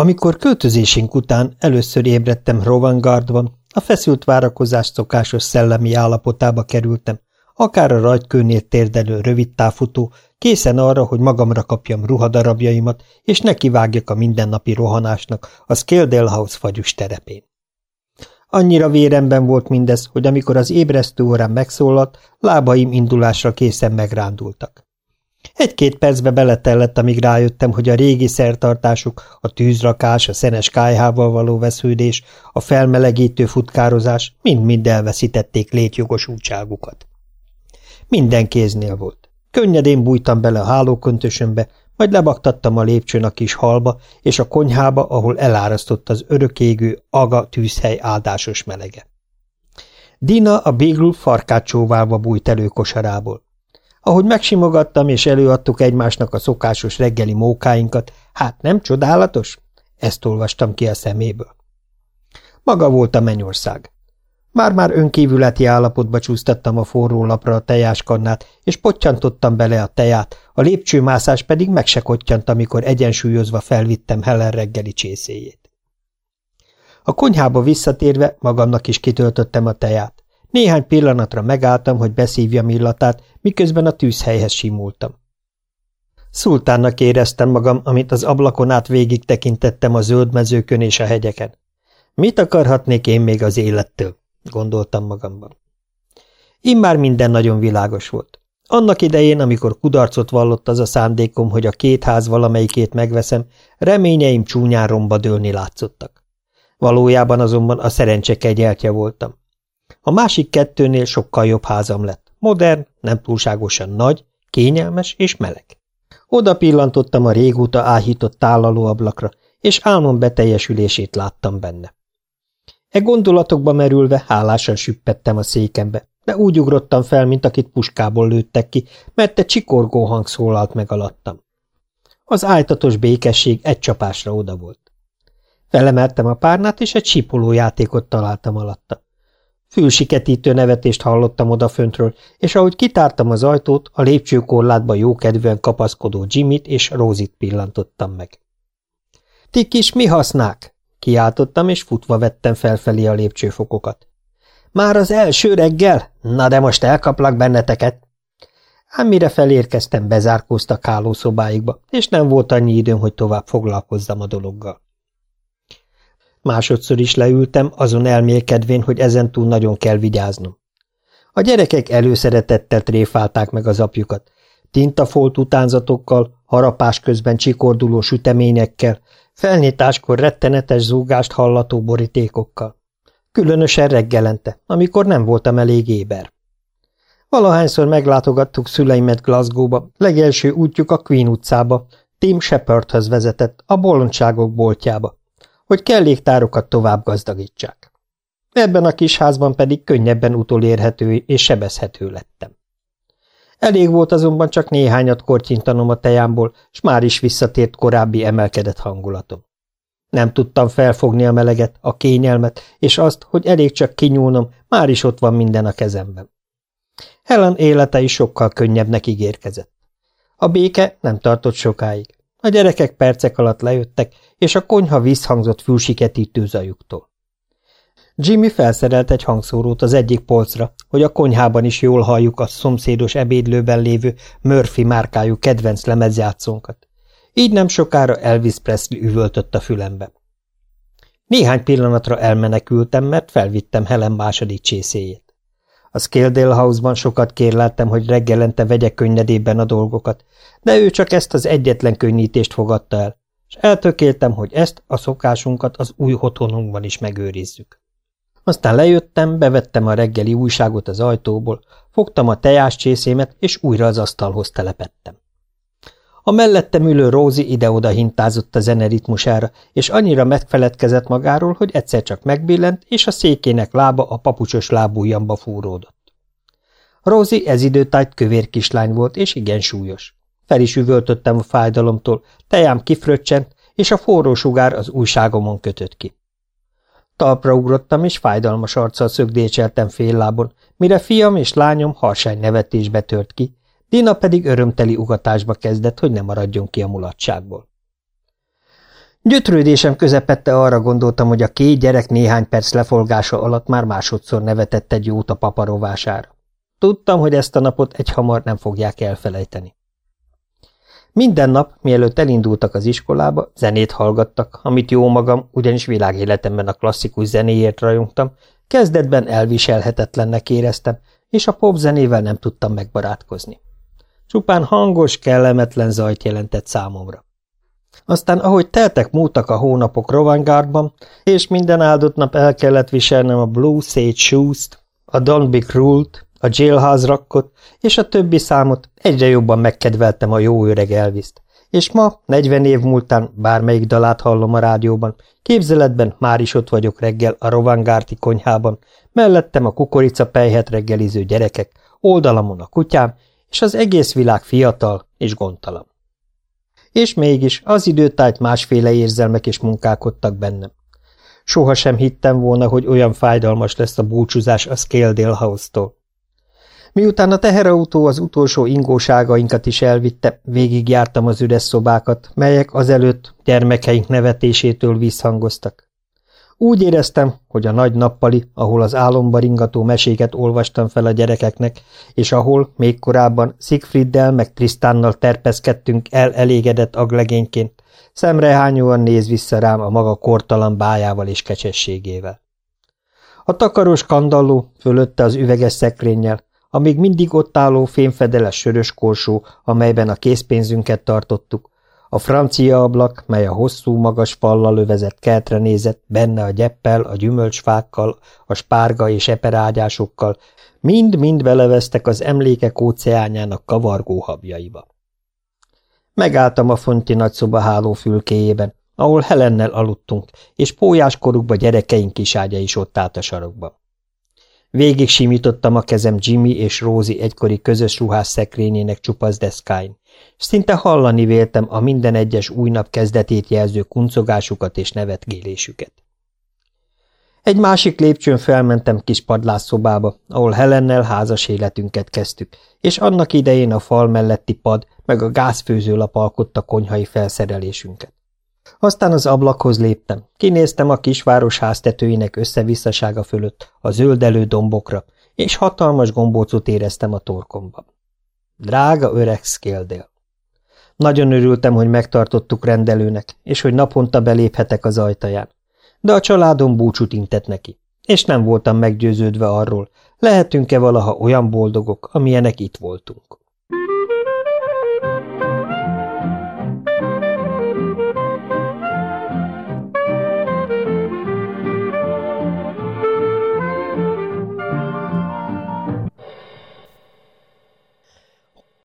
Amikor költözésünk után először ébredtem Rovangardban, a feszült várakozás szokásos szellemi állapotába kerültem, akár a rajtkőnél térdelő rövid távfutó, készen arra, hogy magamra kapjam ruhadarabjaimat, és nekivágjak a mindennapi rohanásnak a Scaledale House fagyus terepén. Annyira véremben volt mindez, hogy amikor az ébresztő órán megszólalt, lábaim indulásra készen megrándultak. Egy-két percbe beletellett, amíg rájöttem, hogy a régi szertartásuk, a tűzrakás, a szenes kájhával való vesződés, a felmelegítő futkározás mind-mind elveszítették létjogosultságukat. Minden kéznél volt. Könnyedén bújtam bele a hálóköntösömbe, majd lebaktattam a lépcsőn a kis halba és a konyhába, ahol elárasztott az örökégő aga tűzhely áldásos melege. Dina a bégül farkát csóválva bújt elő kosarából. Ahogy megsimogattam és előadtuk egymásnak a szokásos reggeli mókáinkat, hát nem csodálatos? Ezt olvastam ki a szeméből. Maga volt a mennyország. Már-már önkívületi állapotba csúsztattam a forró lapra a tejáskannát, és pottyantottam bele a teját, a lépcsőmászás pedig meg se amikor egyensúlyozva felvittem Helen reggeli csészéjét. A konyhába visszatérve magamnak is kitöltöttem a teját. Néhány pillanatra megálltam, hogy beszívjam illatát, miközben a tűzhelyhez simultam. Szultánnak éreztem magam, amit az ablakon át végig tekintettem a zöld mezőkön és a hegyeken. Mit akarhatnék én még az élettől? gondoltam magamban. Immár minden nagyon világos volt. Annak idején, amikor kudarcot vallott az a szándékom, hogy a két ház valamelyikét megveszem, reményeim csúnyán romba dőlni látszottak. Valójában azonban a szerencse kegyeltje voltam. A másik kettőnél sokkal jobb házam lett. Modern, nem túlságosan nagy, kényelmes és meleg. Oda pillantottam a régóta áhított tálalóablakra, és álmom beteljesülését láttam benne. E gondolatokba merülve hálásan süppettem a székembe, de úgy ugrottam fel, mint akit puskából lőttek ki, mert egy csikorgó hang szólalt meg alattam. Az ájtatos békesség egy csapásra oda volt. Felemeltem a párnát, és egy sipoló játékot találtam alatta. Fülsiketítő nevetést hallottam odaföntről, és ahogy kitártam az ajtót, a lépcsőkorlátba jókedvűen kapaszkodó Jimmyt és Rózit pillantottam meg. – Ti kis mi hasznák? Kiáltottam, és futva vettem felfelé a lépcsőfokokat. Már az első reggel? Na de most elkaplak benneteket! Ám mire felérkeztem, bezárkóztak hálószobáikba, és nem volt annyi időm, hogy tovább foglalkozzam a dologgal. Másodszor is leültem, azon elmélkedvén, hogy ezentúl nagyon kell vigyáznom. A gyerekek előszeretettel tréfálták meg az apjukat, tintafolt utánzatokkal, harapás közben csikorduló süteményekkel, Felnyitáskor rettenetes zúgást hallató borítékokkal. Különösen reggelente, amikor nem voltam elég éber. Valahányszor meglátogattuk szüleimet Glasgow-ba, legelső útjuk a Queen utcába, Tim Shepardhoz vezetett, a bolondságok boltjába, hogy kelléktárokat tovább gazdagítsák. Ebben a kis házban pedig könnyebben utolérhető és sebezhető lettem. Elég volt azonban csak néhányat kortyintanom a tejámból, s már is visszatért korábbi emelkedett hangulatom. Nem tudtam felfogni a meleget, a kényelmet, és azt, hogy elég csak kinyúlnom, már is ott van minden a kezemben. Helen élete is sokkal könnyebbnek ígérkezett. A béke nem tartott sokáig. A gyerekek percek alatt lejöttek, és a konyha visszhangzott fülsiketítő zajuktól. Jimmy felszerelt egy hangszórót az egyik polcra, hogy a konyhában is jól halljuk a szomszédos ebédlőben lévő Murphy márkájú kedvenc lemezjátszónkat. Így nem sokára Elvis Presley üvöltött a fülembe. Néhány pillanatra elmenekültem, mert felvittem Helen második csészéjét. A Scaledale House-ban sokat kérleltem, hogy reggelente vegye könnyedében a dolgokat, de ő csak ezt az egyetlen könnyítést fogadta el, és eltökéltem, hogy ezt a szokásunkat az új otthonunkban is megőrizzük. Aztán lejöttem, bevettem a reggeli újságot az ajtóból, fogtam a csészémet, és újra az asztalhoz telepettem. A mellettem ülő Rózi ide-oda hintázott a zeneritmusára, és annyira megfeledkezett magáról, hogy egyszer csak megbillent, és a székének lába a papucsos lábújjamba fúródott. Rózi ez időtájt kövér kislány volt, és igen súlyos. Fel is üvöltöttem a fájdalomtól, tejám kifröccsent, és a forró sugár az újságomon kötött ki. Talpra ugrottam, és fájdalmas arccal szögdécseltem fél lábon, mire fiam és lányom harsány nevetésbe tört ki, Dina pedig örömteli ugatásba kezdett, hogy ne maradjon ki a mulatságból. Gyötrődésem közepette arra gondoltam, hogy a két gyerek néhány perc lefolgása alatt már másodszor nevetett egy jót a paparovására. Tudtam, hogy ezt a napot egy hamar nem fogják elfelejteni. Minden nap, mielőtt elindultak az iskolába, zenét hallgattak, amit jó magam, ugyanis világéletemben a klasszikus zenéért rajongtam, kezdetben elviselhetetlennek éreztem, és a pop zenével nem tudtam megbarátkozni. Csupán hangos, kellemetlen zajt jelentett számomra. Aztán, ahogy teltek múltak a hónapok Rovangardban, és minden áldott nap el kellett viselnem a Blue Sage Shoes-t, a Don't Be Cruel-t, a Jailhouse rakkot és a többi számot egyre jobban megkedveltem a jó öreg Elviszt, és ma, 40 év múltán bármelyik dalát hallom a rádióban, képzeletben már is ott vagyok reggel a Rovangárti konyhában, mellettem a kukorica pejhet reggeliző gyerekek, oldalamon a kutyám, és az egész világ fiatal és gondtalan. És mégis az időtájt másféle érzelmek és munkálkodtak bennem. Soha sem hittem volna, hogy olyan fájdalmas lesz a búcsúzás a Scaledale House-tól. Miután a teherautó az utolsó ingóságainkat is elvitte, végigjártam az üres szobákat, melyek azelőtt gyermekeink nevetésétől visszhangoztak. Úgy éreztem, hogy a nagy nappali, ahol az álomba ringató meséket olvastam fel a gyerekeknek, és ahol még korábban Siegfrieddel meg Trisztánnal terpeszkedtünk el elégedett aglegényként, szemrehányóan néz vissza rám a maga kortalan bájával és kecsességével. A takaros kandalló fölötte az üveges szekrényel, a még mindig ott álló fémfedeles sörös korsó, amelyben a készpénzünket tartottuk, a francia ablak, mely a hosszú, magas fallal övezett kertre nézett, benne a gyeppel, a gyümölcsfákkal, a spárga és eperágyásokkal, mind-mind beleveztek az emlékek óceánjának kavargó habjaiba. Megálltam a fonti nagyszoba háló fülkéjében, ahol Helennel aludtunk, és pólyáskorukba gyerekeink kiságya is ott állt a sarokban. Végig simítottam a kezem Jimmy és Rosie egykori közös ruhás szekrényének csupasz deszkáin, és szinte hallani véltem a minden egyes új nap kezdetét jelző kuncogásukat és nevetgélésüket. Egy másik lépcsőn felmentem kis padlásszobába, ahol Helennel házas életünket kezdtük, és annak idején a fal melletti pad meg a gázfőzőlap alkotta konyhai felszerelésünket. Aztán az ablakhoz léptem, kinéztem a kisváros háztetőinek összevisszasága fölött, a zöldelő dombokra, és hatalmas gombócot éreztem a torkomban. Drága öreg Skéldél! Nagyon örültem, hogy megtartottuk rendelőnek, és hogy naponta beléphetek az ajtaján. De a családom búcsút intett neki, és nem voltam meggyőződve arról, lehetünk-e valaha olyan boldogok, amilyenek itt voltunk.